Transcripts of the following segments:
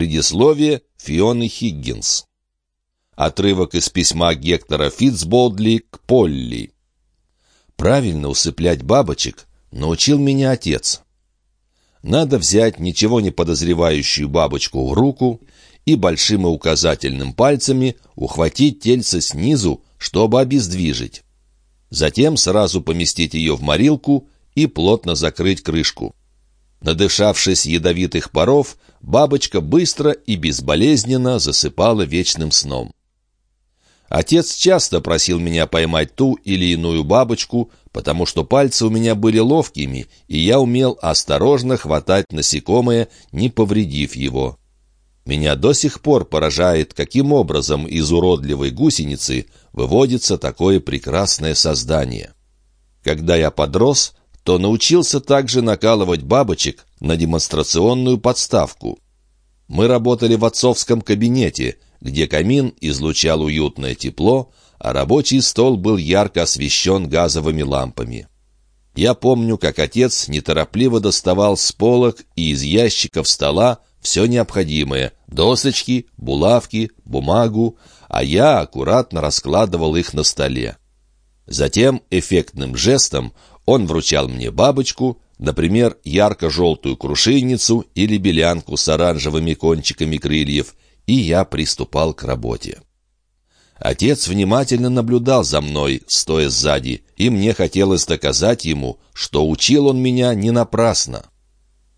Предисловие Фионы Хиггинс. Отрывок из письма Гектора Фитцболдли к Полли. Правильно усыплять бабочек научил меня отец. Надо взять ничего не подозревающую бабочку в руку и большим и указательным пальцами ухватить тельце снизу, чтобы обездвижить. Затем сразу поместить ее в морилку и плотно закрыть крышку. Надышавшись ядовитых паров, бабочка быстро и безболезненно засыпала вечным сном. Отец часто просил меня поймать ту или иную бабочку, потому что пальцы у меня были ловкими, и я умел осторожно хватать насекомое, не повредив его. Меня до сих пор поражает, каким образом из уродливой гусеницы выводится такое прекрасное создание. Когда я подрос, то научился также накалывать бабочек на демонстрационную подставку. Мы работали в отцовском кабинете, где камин излучал уютное тепло, а рабочий стол был ярко освещен газовыми лампами. Я помню, как отец неторопливо доставал с полок и из ящиков стола все необходимое — досочки, булавки, бумагу, а я аккуратно раскладывал их на столе. Затем эффектным жестом он вручал мне бабочку, например, ярко-желтую крушинницу или белянку с оранжевыми кончиками крыльев, и я приступал к работе. Отец внимательно наблюдал за мной, стоя сзади, и мне хотелось доказать ему, что учил он меня не напрасно.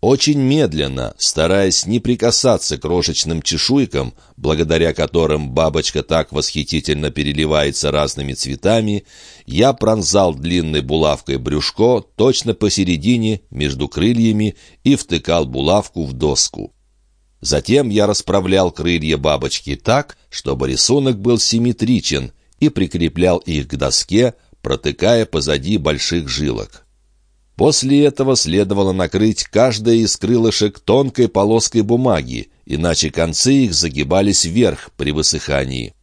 Очень медленно, стараясь не прикасаться крошечным чешуйкам, благодаря которым бабочка так восхитительно переливается разными цветами, я пронзал длинной булавкой брюшко точно посередине, между крыльями, и втыкал булавку в доску. Затем я расправлял крылья бабочки так, чтобы рисунок был симметричен, и прикреплял их к доске, протыкая позади больших жилок. После этого следовало накрыть каждое из крылышек тонкой полоской бумаги, иначе концы их загибались вверх при высыхании.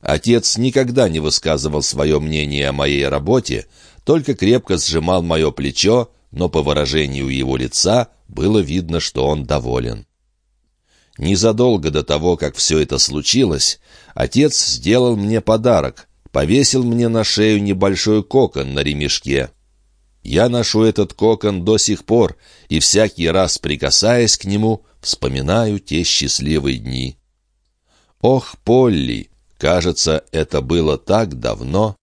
Отец никогда не высказывал свое мнение о моей работе, только крепко сжимал мое плечо, но по выражению его лица было видно, что он доволен. Незадолго до того, как все это случилось, отец сделал мне подарок, повесил мне на шею небольшой кокон на ремешке. Я ношу этот кокон до сих пор, и всякий раз, прикасаясь к нему, вспоминаю те счастливые дни. Ох, Полли, кажется, это было так давно.